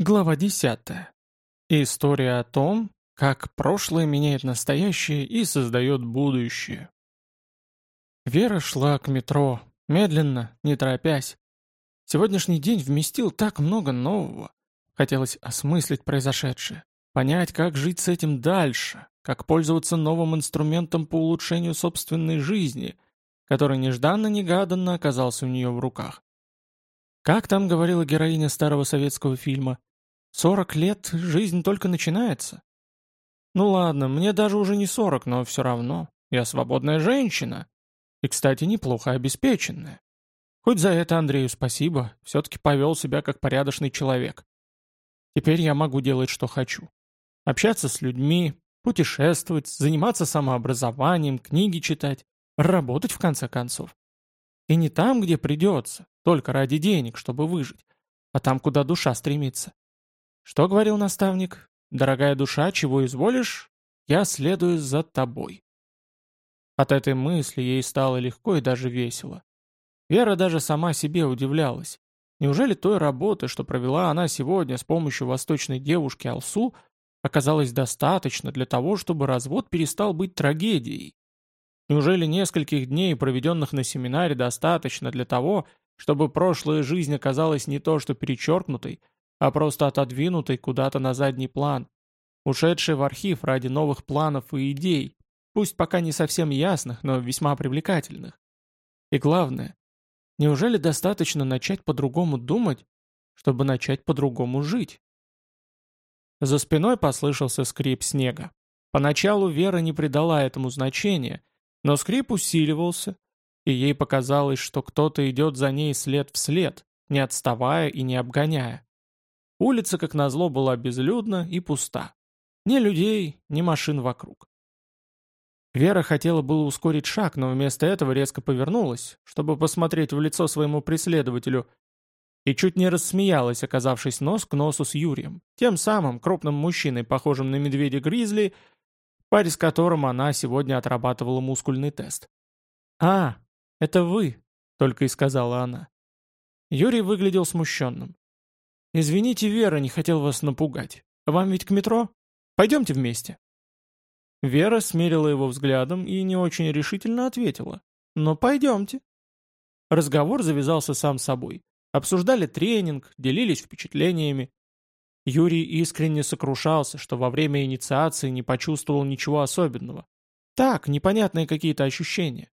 Глава 10. История о том, как прошлое меняет настоящее и создает будущее. Вера шла к метро, медленно, не торопясь. Сегодняшний день вместил так много нового. Хотелось осмыслить произошедшее, понять, как жить с этим дальше, как пользоваться новым инструментом по улучшению собственной жизни, который нежданно-негаданно оказался у нее в руках. Как там говорила героиня старого советского фильма, Сорок лет, жизнь только начинается. Ну ладно, мне даже уже не сорок, но все равно. Я свободная женщина. И, кстати, неплохо обеспеченная. Хоть за это Андрею спасибо, все-таки повел себя как порядочный человек. Теперь я могу делать, что хочу. Общаться с людьми, путешествовать, заниматься самообразованием, книги читать, работать в конце концов. И не там, где придется, только ради денег, чтобы выжить, а там, куда душа стремится. Что говорил наставник? «Дорогая душа, чего изволишь? Я следую за тобой». От этой мысли ей стало легко и даже весело. Вера даже сама себе удивлялась. Неужели той работы, что провела она сегодня с помощью восточной девушки Алсу, оказалось достаточно для того, чтобы развод перестал быть трагедией? Неужели нескольких дней, проведенных на семинаре, достаточно для того, чтобы прошлая жизнь оказалась не то что перечеркнутой, а просто отодвинутый куда-то на задний план, ушедший в архив ради новых планов и идей, пусть пока не совсем ясных, но весьма привлекательных. И главное, неужели достаточно начать по-другому думать, чтобы начать по-другому жить? За спиной послышался скрип снега. Поначалу Вера не придала этому значения, но скрип усиливался, и ей показалось, что кто-то идет за ней след в след, не отставая и не обгоняя. Улица, как назло, была безлюдна и пуста. Ни людей, ни машин вокруг. Вера хотела было ускорить шаг, но вместо этого резко повернулась, чтобы посмотреть в лицо своему преследователю, и чуть не рассмеялась, оказавшись нос к носу с Юрием, тем самым крупным мужчиной, похожим на медведя-гризли, паре с которым она сегодня отрабатывала мускульный тест. «А, это вы», — только и сказала она. Юрий выглядел смущенным. «Извините, Вера, не хотел вас напугать. Вам ведь к метро? Пойдемте вместе». Вера смерила его взглядом и не очень решительно ответила. «Но пойдемте». Разговор завязался сам собой. Обсуждали тренинг, делились впечатлениями. Юрий искренне сокрушался, что во время инициации не почувствовал ничего особенного. Так, непонятные какие-то ощущения.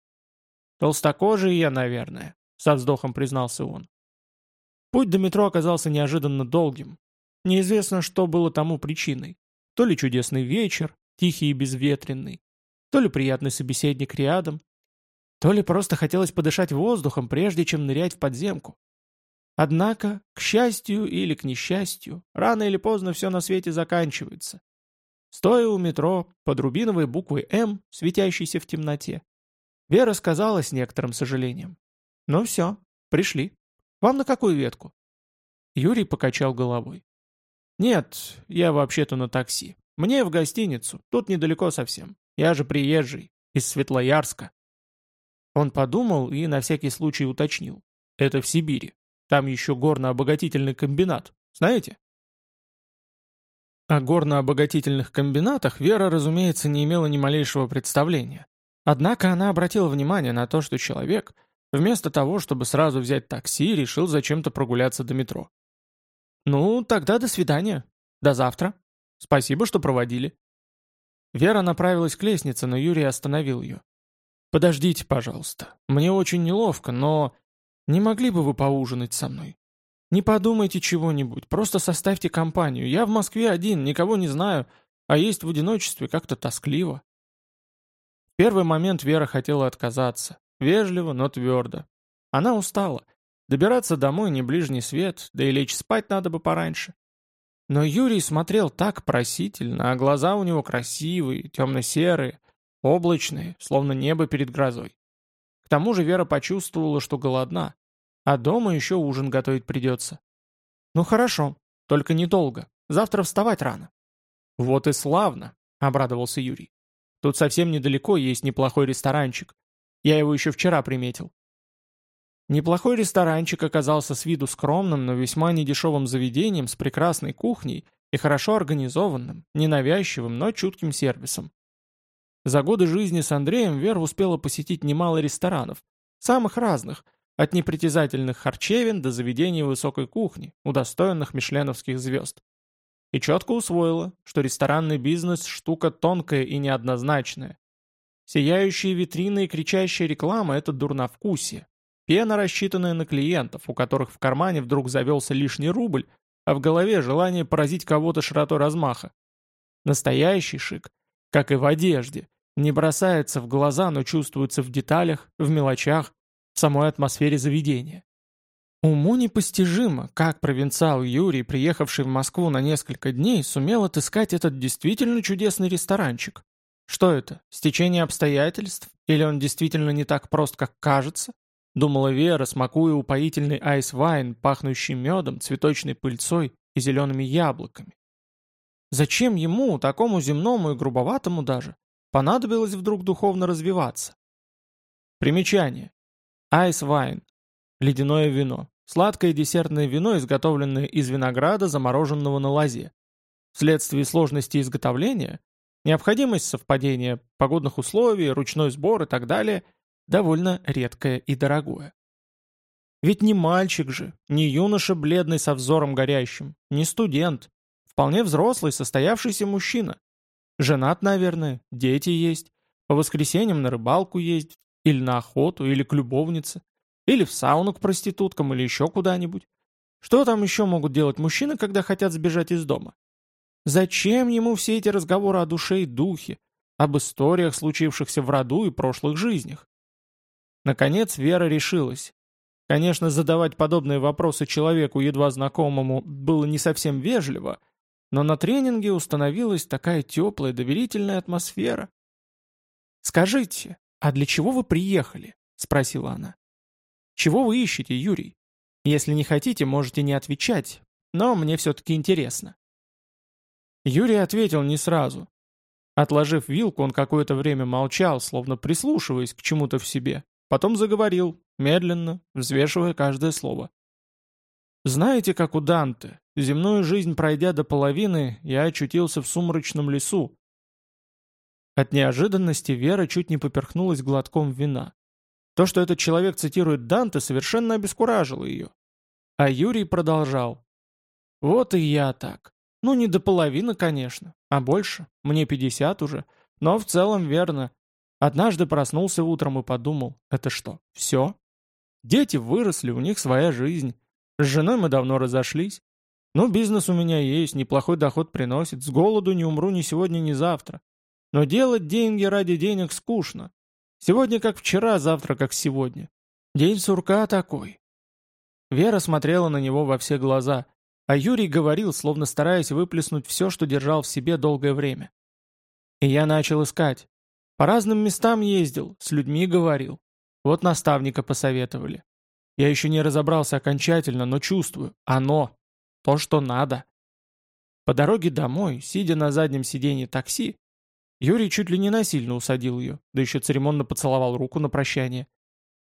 «Толстокожий я, наверное», — со вздохом признался он. Путь до метро оказался неожиданно долгим. Неизвестно, что было тому причиной. То ли чудесный вечер, тихий и безветренный, то ли приятный собеседник рядом, то ли просто хотелось подышать воздухом, прежде чем нырять в подземку. Однако, к счастью или к несчастью, рано или поздно все на свете заканчивается. Стоя у метро, под рубиновой буквой «М», светящейся в темноте, Вера сказала с некоторым сожалением. «Ну все, пришли». Вам на какую ветку?» Юрий покачал головой. «Нет, я вообще-то на такси. Мне в гостиницу, тут недалеко совсем. Я же приезжий, из Светлоярска». Он подумал и на всякий случай уточнил. «Это в Сибири. Там еще горно-обогатительный комбинат. Знаете?» О горно-обогатительных комбинатах Вера, разумеется, не имела ни малейшего представления. Однако она обратила внимание на то, что человек, Вместо того, чтобы сразу взять такси, решил зачем-то прогуляться до метро. «Ну, тогда до свидания. До завтра. Спасибо, что проводили». Вера направилась к лестнице, но Юрий остановил ее. «Подождите, пожалуйста. Мне очень неловко, но... Не могли бы вы поужинать со мной? Не подумайте чего-нибудь, просто составьте компанию. Я в Москве один, никого не знаю, а есть в одиночестве как-то тоскливо». В первый момент Вера хотела отказаться, Вежливо, но твердо. Она устала. Добираться домой не ближний свет, да и лечь спать надо бы пораньше. Но Юрий смотрел так просительно, а глаза у него красивые, темно-серые, облачные, словно небо перед грозой. К тому же Вера почувствовала, что голодна, а дома еще ужин готовить придется. «Ну хорошо, только недолго. Завтра вставать рано». «Вот и славно», — обрадовался Юрий. «Тут совсем недалеко есть неплохой ресторанчик. Я его еще вчера приметил. Неплохой ресторанчик оказался с виду скромным, но весьма недешевым заведением с прекрасной кухней и хорошо организованным, ненавязчивым, но чутким сервисом. За годы жизни с Андреем Вера успела посетить немало ресторанов, самых разных, от непритязательных харчевин до заведений высокой кухни, удостоенных мишленовских звезд. И четко усвоила, что ресторанный бизнес – штука тонкая и неоднозначная. Сияющие витрины и кричащая реклама – это дурновкусие. Пена, рассчитанная на клиентов, у которых в кармане вдруг завелся лишний рубль, а в голове желание поразить кого-то широтой размаха. Настоящий шик, как и в одежде, не бросается в глаза, но чувствуется в деталях, в мелочах, в самой атмосфере заведения. Уму непостижимо, как провинциал Юрий, приехавший в Москву на несколько дней, сумел отыскать этот действительно чудесный ресторанчик. Что это, стечение обстоятельств? Или он действительно не так прост, как кажется? Думала Вера, смакуя упоительный айс-вайн, пахнущий медом, цветочной пыльцой и зелеными яблоками. Зачем ему, такому земному и грубоватому даже, понадобилось вдруг духовно развиваться? Примечание. Айс-вайн. Ледяное вино. Сладкое десертное вино, изготовленное из винограда, замороженного на лозе. Вследствие сложности изготовления, необходимость совпадения погодных условий, ручной сбор и так далее, довольно редкое и дорогое. Ведь не мальчик же, не юноша бледный со взором горящим, не студент, вполне взрослый, состоявшийся мужчина. Женат, наверное, дети есть, по воскресеньям на рыбалку ездит, или на охоту, или к любовнице. Или в сауну к проституткам, или еще куда-нибудь. Что там еще могут делать мужчины, когда хотят сбежать из дома? Зачем ему все эти разговоры о душе и духе, об историях, случившихся в роду и прошлых жизнях? Наконец Вера решилась. Конечно, задавать подобные вопросы человеку, едва знакомому, было не совсем вежливо, но на тренинге установилась такая теплая, доверительная атмосфера. «Скажите, «А для чего вы приехали?» — спросила она. «Чего вы ищете, Юрий? Если не хотите, можете не отвечать, но мне все-таки интересно». Юрий ответил не сразу. Отложив вилку, он какое-то время молчал, словно прислушиваясь к чему-то в себе. Потом заговорил, медленно, взвешивая каждое слово. «Знаете, как у Данте, земную жизнь пройдя до половины, я очутился в сумрачном лесу, от неожиданности Вера чуть не поперхнулась глотком вина. То, что этот человек цитирует Данте, совершенно обескуражило ее. А Юрий продолжал. «Вот и я так. Ну, не до половины, конечно, а больше. Мне 50 уже. Но в целом верно. Однажды проснулся утром и подумал, это что, все? Дети выросли, у них своя жизнь. С женой мы давно разошлись. Ну, бизнес у меня есть, неплохой доход приносит. С голоду не умру ни сегодня, ни завтра. Но делать деньги ради денег скучно. Сегодня как вчера, завтра как сегодня. День сурка такой. Вера смотрела на него во все глаза, а Юрий говорил, словно стараясь выплеснуть все, что держал в себе долгое время. И я начал искать. По разным местам ездил, с людьми говорил. Вот наставника посоветовали. Я еще не разобрался окончательно, но чувствую. Оно. То, что надо. По дороге домой, сидя на заднем сиденье такси, Юрий чуть ли не насильно усадил ее, да еще церемонно поцеловал руку на прощание.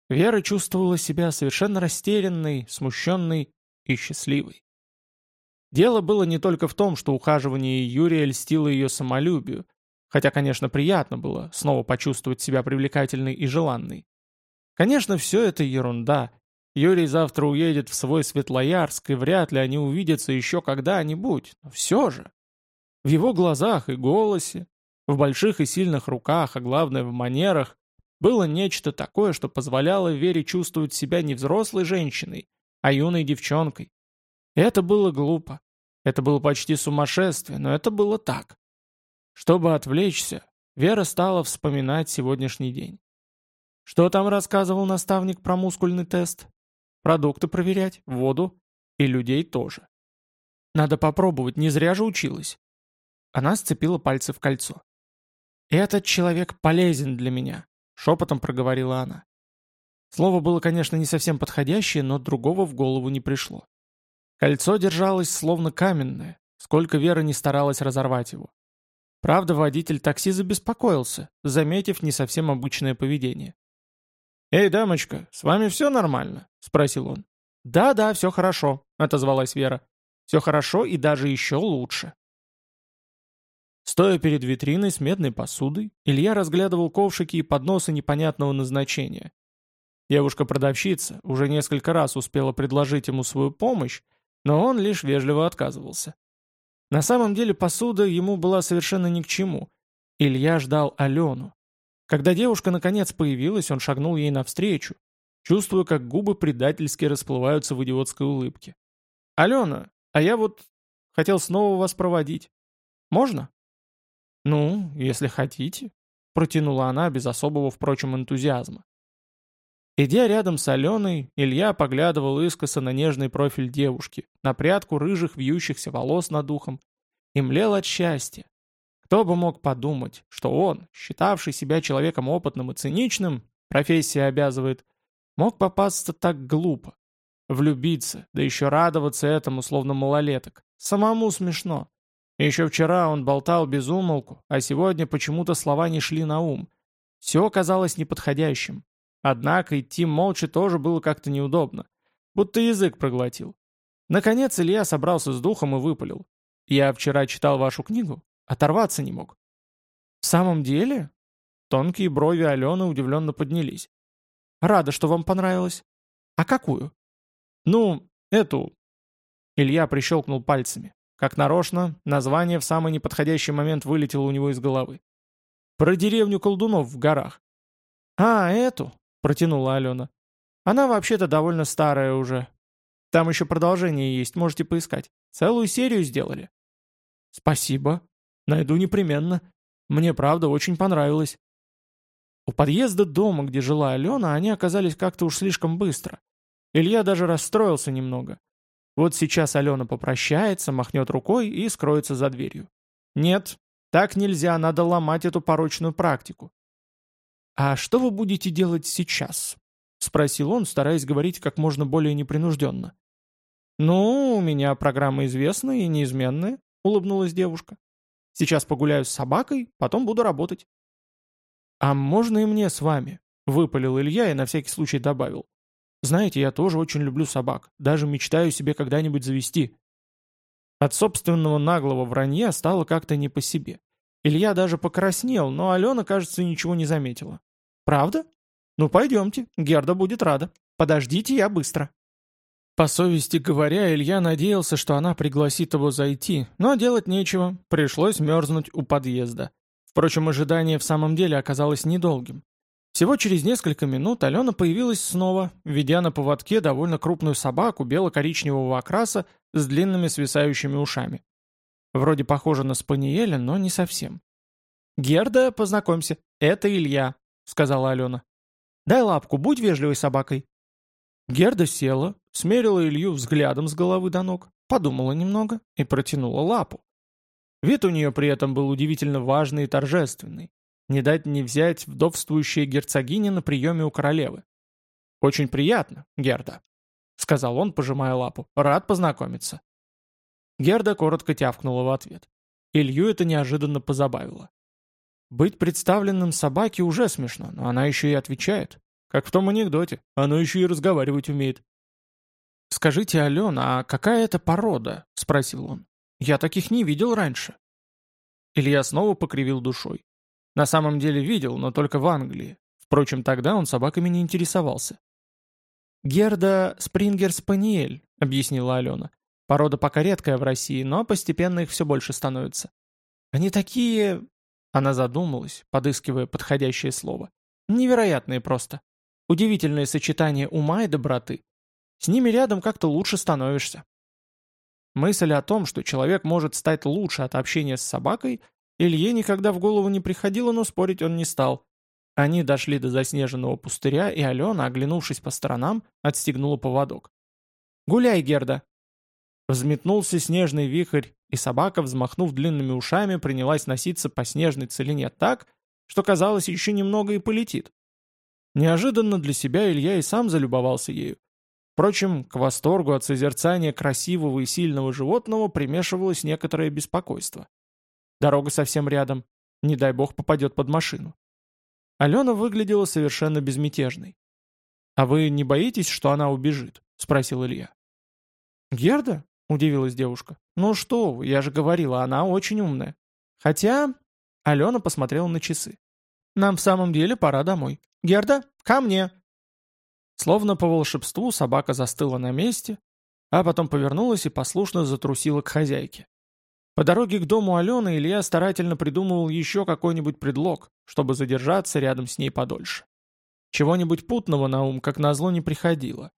Вера чувствовала себя совершенно растерянной, смущенной и счастливой. Дело было не только в том, что ухаживание Юрия льстило ее самолюбию, хотя, конечно, приятно было снова почувствовать себя привлекательной и желанной. Конечно, все это ерунда. Юрий завтра уедет в свой Светлоярск, и вряд ли они увидятся еще когда-нибудь, но все же. В его глазах и голосе, в больших и сильных руках, а главное в манерах, было нечто такое, что позволяло Вере чувствовать себя не взрослой женщиной, а юной девчонкой. Это было глупо. Это было почти сумасшествие, но это было так. Чтобы отвлечься, Вера стала вспоминать сегодняшний день. Что там рассказывал наставник про мускульный тест? Продукты проверять, воду и людей тоже. Надо попробовать, не зря же училась. Она сцепила пальцы в кольцо. «Этот человек полезен для меня», — шепотом проговорила она. Слово было, конечно, не совсем подходящее, но другого в голову не пришло. Кольцо держалось словно каменное, сколько Вера не старалась разорвать его. Правда, водитель такси забеспокоился, заметив не совсем обычное поведение. «Эй, дамочка, с вами все нормально?» — спросил он. «Да-да, все хорошо», — отозвалась Вера. «Все хорошо и даже еще лучше». Стоя перед витриной с медной посудой, Илья разглядывал ковшики и подносы непонятного назначения. Девушка-продавщица уже несколько раз успела предложить ему свою помощь, но он лишь вежливо отказывался. На самом деле посуда ему была совершенно ни к чему. Илья ждал Алену. Когда девушка наконец появилась, он шагнул ей навстречу, чувствуя, как губы предательски расплываются в идиотской улыбке. «Алена, а я вот хотел снова вас проводить. Можно?» «Ну, если хотите», — протянула она без особого, впрочем, энтузиазма. Идя рядом с Аленой, Илья поглядывал искоса на нежный профиль девушки, на прядку рыжих вьющихся волос над ухом, и млел от счастья. Кто бы мог подумать, что он, считавший себя человеком опытным и циничным, профессия обязывает, мог попасться так глупо. Влюбиться, да еще радоваться этому, словно малолеток. Самому смешно. Еще вчера он болтал без умолку, а сегодня почему-то слова не шли на ум. Все казалось неподходящим. Однако идти молча тоже было как-то неудобно. Будто язык проглотил. Наконец Илья собрался с духом и выпалил. «Я вчера читал вашу книгу. Оторваться не мог». «В самом деле?» Тонкие брови Алены удивленно поднялись. «Рада, что вам понравилось. А какую?» «Ну, эту...» Илья прищелкнул пальцами. Как нарочно, название в самый неподходящий момент вылетело у него из головы. «Про деревню колдунов в горах». «А, эту?» Протянула Алена. «Она вообще-то довольно старая уже. Там еще продолжение есть, можете поискать. Целую серию сделали». «Спасибо. Найду непременно. Мне, правда, очень понравилось». У подъезда дома, где жила Алена, они оказались как-то уж слишком быстро. Илья даже расстроился немного. Вот сейчас Алена попрощается, махнет рукой и скроется за дверью. Нет, так нельзя, надо ломать эту порочную практику. «А что вы будете делать сейчас?» — спросил он, стараясь говорить как можно более непринужденно. «Ну, у меня программа известная и неизменная», — улыбнулась девушка. «Сейчас погуляю с собакой, потом буду работать». «А можно и мне с вами?» — выпалил Илья и на всякий случай добавил. «Знаете, я тоже очень люблю собак, даже мечтаю себе когда-нибудь завести». От собственного наглого вранья стало как-то не по себе. Илья даже покраснел, но Алена, кажется, ничего не заметила. «Правда? Ну пойдемте, Герда будет рада. Подождите, я быстро». По совести говоря, Илья надеялся, что она пригласит его зайти, но делать нечего, пришлось мерзнуть у подъезда. Впрочем, ожидание в самом деле оказалось недолгим. Всего через несколько минут Алена появилась снова, ведя на поводке довольно крупную собаку бело-коричневого окраса с длинными свисающими ушами. Вроде похоже на спаниеля, но не совсем. «Герда, познакомься, это Илья», — сказала Алена. «Дай лапку, будь вежливой собакой». Герда села, смерила Илью взглядом с головы до ног, подумала немного и протянула лапу. Вид у нее при этом был удивительно важный и торжественный. Не дать не взять вдовствующая герцогиня на приеме у королевы. «Очень приятно, Герда», — сказал он, пожимая лапу. «Рад познакомиться». Герда коротко тявкнула в ответ. Илью это неожиданно позабавило. Быть представленным собаке уже смешно, но она еще и отвечает. Как в том анекдоте, она еще и разговаривать умеет. «Скажите, Алена, а какая это порода?» — спросил он. «Я таких не видел раньше». Илья снова покривил душой. На самом деле видел, но только в Англии. Впрочем, тогда он собаками не интересовался. «Герда Спрингер-Спаниель», — объяснила Алена. «Порода пока редкая в России, но постепенно их все больше становится. Они такие... Она задумалась, подыскивая подходящее слово. Невероятные просто. Удивительное сочетание ума и доброты. С ними рядом как-то лучше становишься. Мысль о том, что человек может стать лучше от общения с собакой, Илье никогда в голову не приходило, но спорить он не стал. Они дошли до заснеженного пустыря, и Алена, оглянувшись по сторонам, отстегнула поводок. «Гуляй, Герда!» Взметнулся снежный вихрь, и собака, взмахнув длинными ушами, принялась носиться по снежной целине так, что казалось, еще немного и полетит. Неожиданно для себя Илья и сам залюбовался ею. Впрочем, к восторгу от созерцания красивого и сильного животного примешивалось некоторое беспокойство. Дорога совсем рядом. Не дай бог попадет под машину. Алена выглядела совершенно безмятежной. «А вы не боитесь, что она убежит?» — спросил Илья. «Герда?» — удивилась девушка. «Ну что вы, я же говорила, она очень умная. Хотя...» Алена посмотрела на часы. «Нам в самом деле пора домой. Герда, ко мне!» Словно по волшебству собака застыла на месте, а потом повернулась и послушно затрусила к хозяйке. По дороге к дому Алены Илья старательно придумывал еще какой-нибудь предлог, чтобы задержаться рядом с ней подольше. Чего-нибудь путного на ум, как назло, не приходило.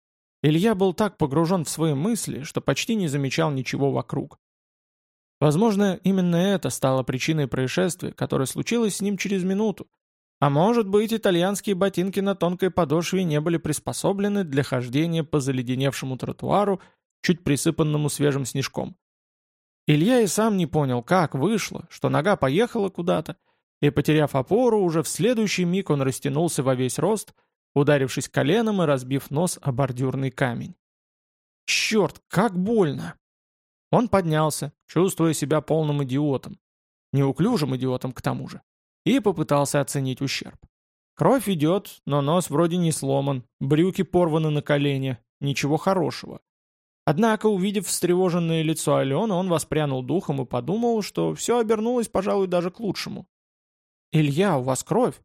Илья был так погружен в свои мысли, что почти не замечал ничего вокруг. Возможно, именно это стало причиной происшествия, которое случилось с ним через минуту. А может быть, итальянские ботинки на тонкой подошве не были приспособлены для хождения по заледеневшему тротуару, чуть присыпанному свежим снежком. Илья и сам не понял, как вышло, что нога поехала куда-то, и, потеряв опору, уже в следующий миг он растянулся во весь рост – ударившись коленом и разбив нос о бордюрный камень. «Черт, как больно!» Он поднялся, чувствуя себя полным идиотом, неуклюжим идиотом к тому же, и попытался оценить ущерб. Кровь идет, но нос вроде не сломан, брюки порваны на колене, ничего хорошего. Однако, увидев встревоженное лицо Алены, он воспрянул духом и подумал, что все обернулось, пожалуй, даже к лучшему. «Илья, у вас кровь?»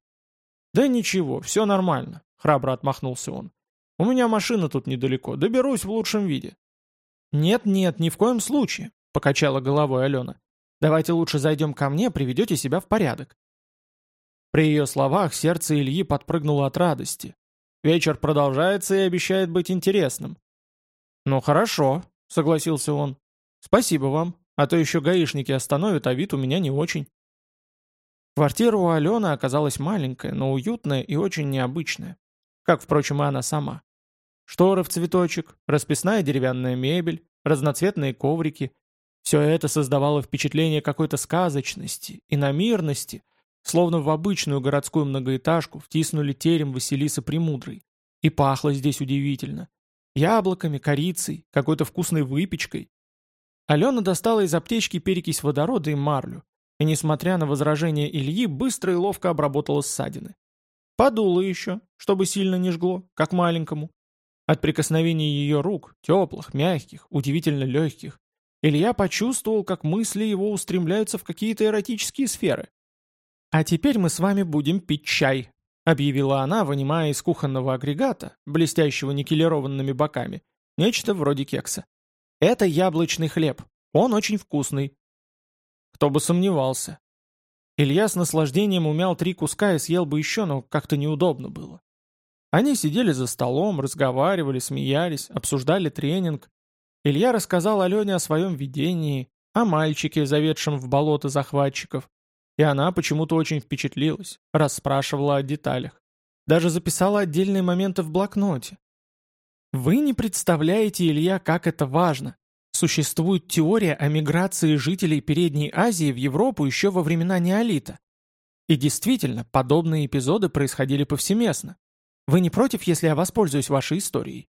«Да ничего, все нормально храбро отмахнулся он. «У меня машина тут недалеко, доберусь в лучшем виде». «Нет-нет, ни в коем случае», — покачала головой Алена. «Давайте лучше зайдем ко мне, приведете себя в порядок». При ее словах сердце Ильи подпрыгнуло от радости. Вечер продолжается и обещает быть интересным. «Ну хорошо», — согласился он. «Спасибо вам, а то еще гаишники остановят, а вид у меня не очень». Квартира у Алены оказалась маленькая, но уютная и очень необычная как, впрочем, и она сама. Шторы в цветочек, расписная деревянная мебель, разноцветные коврики. Все это создавало впечатление какой-то сказочности, иномирности, словно в обычную городскую многоэтажку втиснули терем Василисы Премудрой. И пахло здесь удивительно. Яблоками, корицей, какой-то вкусной выпечкой. Алена достала из аптечки перекись водорода и марлю, и, несмотря на возражения Ильи, быстро и ловко обработала ссадины. Подуло еще, чтобы сильно не жгло, как маленькому. От прикосновений ее рук, теплых, мягких, удивительно легких, Илья почувствовал, как мысли его устремляются в какие-то эротические сферы. «А теперь мы с вами будем пить чай», — объявила она, вынимая из кухонного агрегата, блестящего никелированными боками, нечто вроде кекса. «Это яблочный хлеб. Он очень вкусный». Кто бы сомневался. Илья с наслаждением умял три куска и съел бы еще, но как-то неудобно было. Они сидели за столом, разговаривали, смеялись, обсуждали тренинг. Илья рассказал Алене о своем видении, о мальчике, заведшем в болото захватчиков. И она почему-то очень впечатлилась, расспрашивала о деталях. Даже записала отдельные моменты в блокноте. Вы не представляете, Илья, как это важно. Существует теория о миграции жителей Передней Азии в Европу еще во времена неолита. И действительно, подобные эпизоды происходили повсеместно. Вы не против, если я воспользуюсь вашей историей?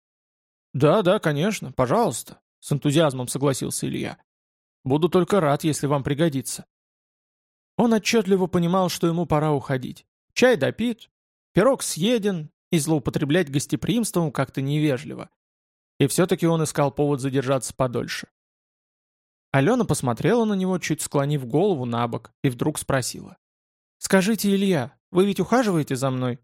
«Да, да, конечно, пожалуйста», — с энтузиазмом согласился Илья. «Буду только рад, если вам пригодится». Он отчетливо понимал, что ему пора уходить. Чай допит, пирог съеден, и злоупотреблять гостеприимством как-то невежливо. И все-таки он искал повод задержаться подольше. Алена посмотрела на него, чуть склонив голову на бок, и вдруг спросила. «Скажите, Илья, вы ведь ухаживаете за мной?»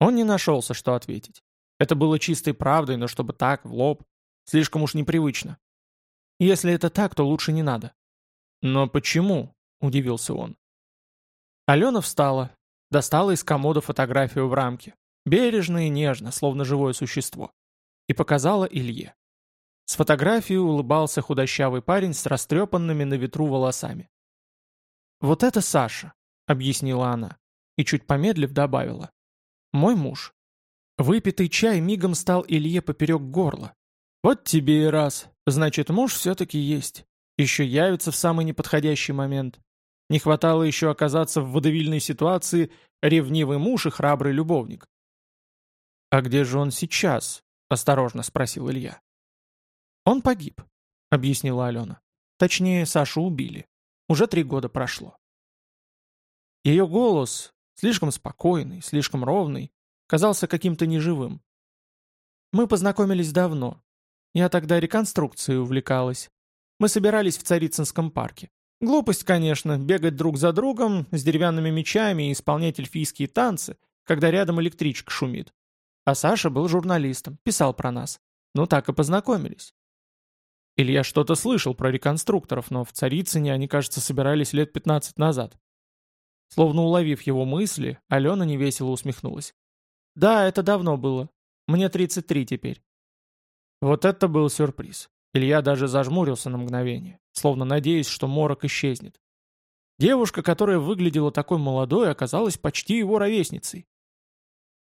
Он не нашелся, что ответить. Это было чистой правдой, но чтобы так, в лоб, слишком уж непривычно. Если это так, то лучше не надо. «Но почему?» – удивился он. Алена встала, достала из комода фотографию в рамке. Бережно и нежно, словно живое существо и показала Илье. С фотографией улыбался худощавый парень с растрепанными на ветру волосами. «Вот это Саша», — объяснила она, и чуть помедлив добавила. «Мой муж». Выпитый чай мигом стал Илье поперек горла. «Вот тебе и раз. Значит, муж все-таки есть. Еще явится в самый неподходящий момент. Не хватало еще оказаться в водовильной ситуации ревнивый муж и храбрый любовник». «А где же он сейчас?» — осторожно спросил Илья. «Он погиб», — объяснила Алена. «Точнее, Сашу убили. Уже три года прошло». Ее голос, слишком спокойный, слишком ровный, казался каким-то неживым. Мы познакомились давно. Я тогда реконструкцией увлекалась. Мы собирались в Царицынском парке. Глупость, конечно, бегать друг за другом с деревянными мечами и исполнять эльфийские танцы, когда рядом электричка шумит. А Саша был журналистом, писал про нас. Ну так и познакомились. Илья что-то слышал про реконструкторов, но в Царицыне они, кажется, собирались лет 15 назад. Словно уловив его мысли, Алена невесело усмехнулась. «Да, это давно было. Мне 33 теперь». Вот это был сюрприз. Илья даже зажмурился на мгновение, словно надеясь, что морок исчезнет. Девушка, которая выглядела такой молодой, оказалась почти его ровесницей.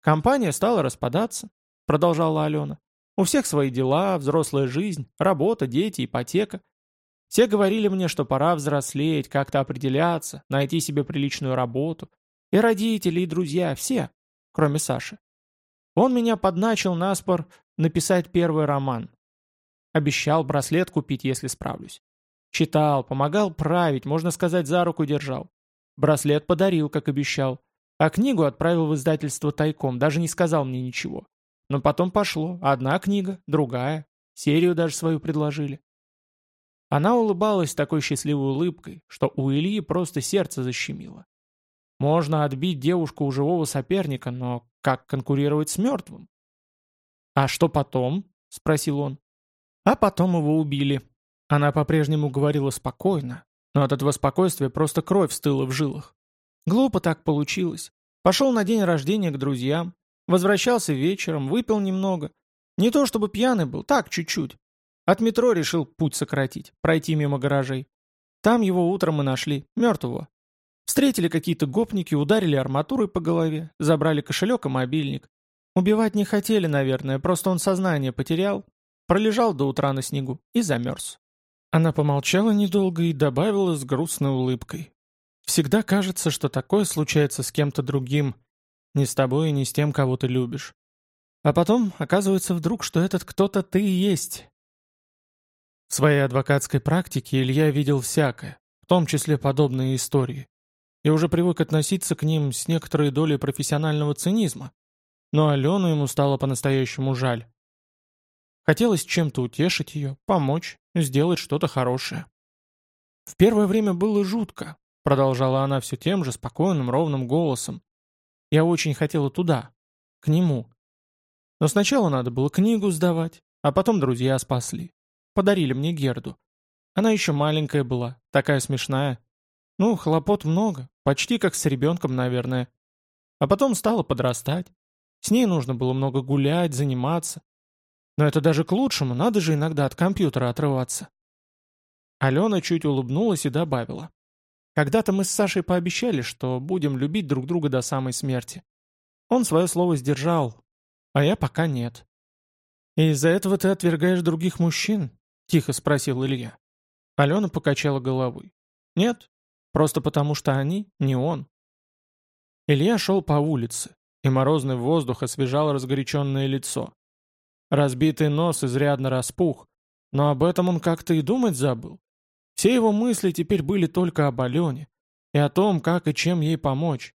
Компания стала распадаться, продолжала Алена. У всех свои дела, взрослая жизнь, работа, дети, ипотека. Все говорили мне, что пора взрослеть, как-то определяться, найти себе приличную работу. И родители, и друзья, все, кроме Саши. Он меня подначил на спор написать первый роман. Обещал браслет купить, если справлюсь. Читал, помогал править, можно сказать, за руку держал. Браслет подарил, как обещал. А книгу отправил в издательство тайком, даже не сказал мне ничего. Но потом пошло. Одна книга, другая. Серию даже свою предложили. Она улыбалась такой счастливой улыбкой, что у Ильи просто сердце защемило. Можно отбить девушку у живого соперника, но как конкурировать с мертвым? «А что потом?» — спросил он. А потом его убили. Она по-прежнему говорила спокойно, но от этого спокойствия просто кровь стыла в жилах. Глупо так получилось. Пошел на день рождения к друзьям, возвращался вечером, выпил немного. Не то чтобы пьяный был, так, чуть-чуть. От метро решил путь сократить, пройти мимо гаражей. Там его утром и нашли, мертвого. Встретили какие-то гопники, ударили арматурой по голове, забрали кошелек и мобильник. Убивать не хотели, наверное, просто он сознание потерял, пролежал до утра на снегу и замерз. Она помолчала недолго и добавила с грустной улыбкой. «Всегда кажется, что такое случается с кем-то другим, не с тобой и не с тем, кого ты любишь. А потом оказывается вдруг, что этот кто-то ты и есть. В своей адвокатской практике Илья видел всякое, в том числе подобные истории, и уже привык относиться к ним с некоторой долей профессионального цинизма. Но Алену ему стало по-настоящему жаль. Хотелось чем-то утешить ее, помочь, сделать что-то хорошее. «В первое время было жутко», — продолжала она все тем же спокойным, ровным голосом. «Я очень хотела туда, к нему. Но сначала надо было книгу сдавать, а потом друзья спасли. Подарили мне Герду. Она еще маленькая была, такая смешная. Ну, хлопот много, почти как с ребенком, наверное. А потом стала подрастать. С ней нужно было много гулять, заниматься. Но это даже к лучшему, надо же иногда от компьютера отрываться. Алена чуть улыбнулась и добавила. Когда-то мы с Сашей пообещали, что будем любить друг друга до самой смерти. Он свое слово сдержал, а я пока нет. И из-за этого ты отвергаешь других мужчин? — тихо спросил Илья. Алена покачала головой. «Нет, просто потому что они не он». Илья шел по улице, и морозный воздух освежал разгоряченное лицо. Разбитый нос изрядно распух, но об этом он как-то и думать забыл. Все его мысли теперь были только об Алене и о том, как и чем ей помочь.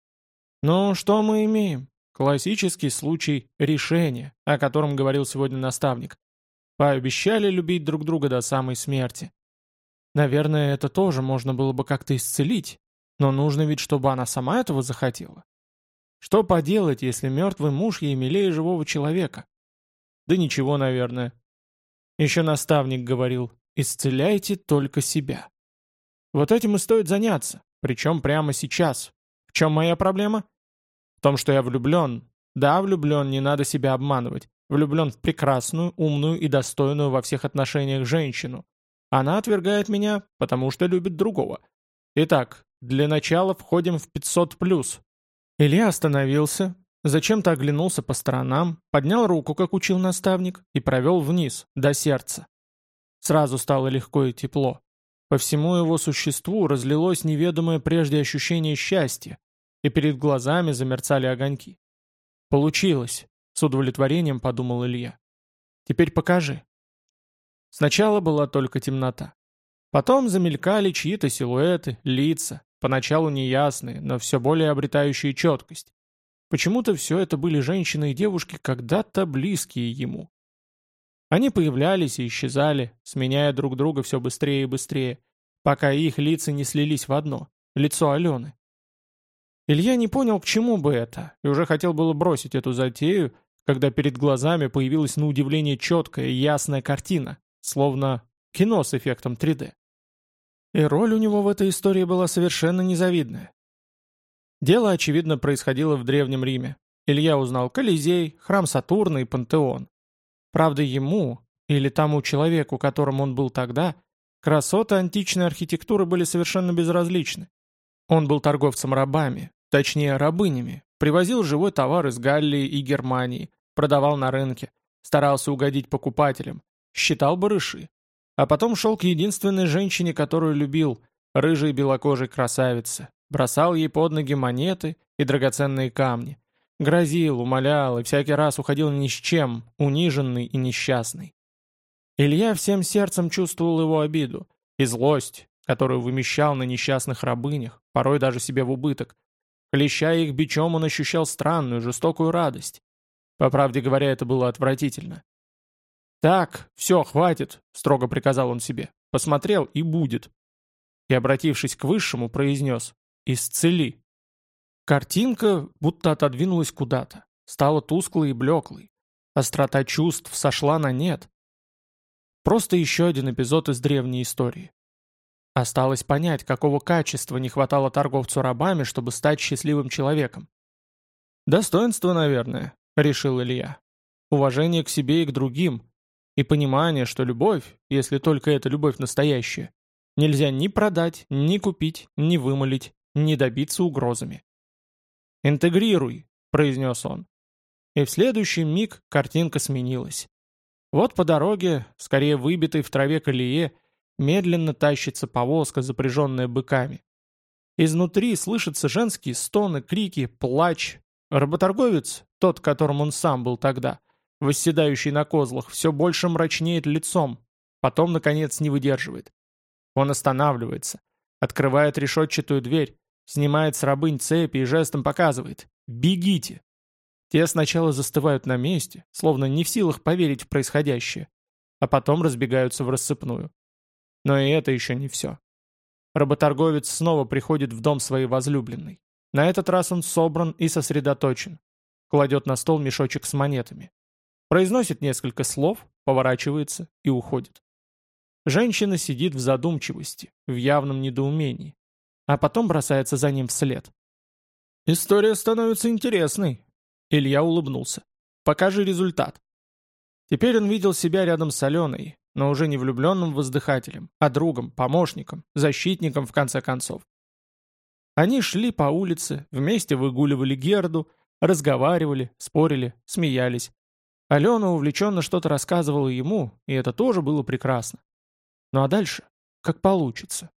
Но что мы имеем? Классический случай решения, о котором говорил сегодня наставник. Пообещали любить друг друга до самой смерти. Наверное, это тоже можно было бы как-то исцелить, но нужно ведь, чтобы она сама этого захотела. Что поделать, если мертвый муж ей милее живого человека? Да ничего, наверное. Еще наставник говорил, исцеляйте только себя. Вот этим и стоит заняться, причем прямо сейчас. В чем моя проблема? В том, что я влюблен. Да, влюблен, не надо себя обманывать. Влюблен в прекрасную, умную и достойную во всех отношениях женщину. Она отвергает меня, потому что любит другого. Итак, для начала входим в 500+. Илья остановился, зачем-то оглянулся по сторонам, поднял руку, как учил наставник, и провел вниз, до сердца. Сразу стало легко и тепло. По всему его существу разлилось неведомое прежде ощущение счастья, и перед глазами замерцали огоньки. Получилось. С удовлетворением подумал Илья. Теперь покажи. Сначала была только темнота. Потом замелькали чьи-то силуэты, лица, поначалу неясные, но все более обретающие четкость. Почему-то все это были женщины и девушки, когда-то близкие ему. Они появлялись и исчезали, сменяя друг друга все быстрее и быстрее, пока их лица не слились в одно — лицо Алены. Илья не понял, к чему бы это, и уже хотел было бросить эту затею, когда перед глазами появилась на удивление четкая, ясная картина, словно кино с эффектом 3D. И роль у него в этой истории была совершенно незавидная. Дело, очевидно, происходило в Древнем Риме. Илья узнал Колизей, храм Сатурна и Пантеон. Правда, ему, или тому человеку, которым он был тогда, красоты античной архитектуры были совершенно безразличны. Он был торговцем рабами, точнее рабынями, привозил живой товар из Галлии и Германии, продавал на рынке, старался угодить покупателям, считал барыши. А потом шел к единственной женщине, которую любил, рыжей белокожей красавице, бросал ей под ноги монеты и драгоценные камни, грозил, умолял и всякий раз уходил ни с чем, униженный и несчастный. Илья всем сердцем чувствовал его обиду и злость, которую вымещал на несчастных рабынях, порой даже себе в убыток. Клеща их бичом, он ощущал странную, жестокую радость. По правде говоря, это было отвратительно. «Так, все, хватит», — строго приказал он себе. Посмотрел и будет. И, обратившись к Высшему, произнес «Исцели». Картинка будто отодвинулась куда-то, стала тусклой и блеклой. Острота чувств сошла на нет. Просто еще один эпизод из древней истории. Осталось понять, какого качества не хватало торговцу рабами, чтобы стать счастливым человеком. «Достоинство, наверное», — решил Илья. «Уважение к себе и к другим, и понимание, что любовь, если только это любовь настоящая, нельзя ни продать, ни купить, ни вымолить, ни добиться угрозами. «Интегрируй», — произнес он. И в следующий миг картинка сменилась. Вот по дороге, скорее выбитой в траве колее, медленно тащится повозка, запряженная быками. Изнутри слышатся женские стоны, крики, плач. Работорговец, тот, которым он сам был тогда, восседающий на козлах, все больше мрачнеет лицом, потом, наконец, не выдерживает. Он останавливается, открывает решетчатую дверь, снимает с рабынь цепи и жестом показывает «Бегите!». Те сначала застывают на месте, словно не в силах поверить в происходящее, а потом разбегаются в рассыпную. Но и это еще не все. Работорговец снова приходит в дом своей возлюбленной. На этот раз он собран и сосредоточен. Кладет на стол мешочек с монетами. Произносит несколько слов, поворачивается и уходит. Женщина сидит в задумчивости, в явном недоумении, а потом бросается за ним вслед. «История становится интересной», — Илья улыбнулся. «Покажи результат». Теперь он видел себя рядом с Аленой, но уже не влюбленным воздыхателем, а другом, помощником, защитником в конце концов. Они шли по улице, вместе выгуливали Герду, разговаривали, спорили, смеялись. Алена увлеченно что-то рассказывала ему, и это тоже было прекрасно. Ну а дальше? Как получится.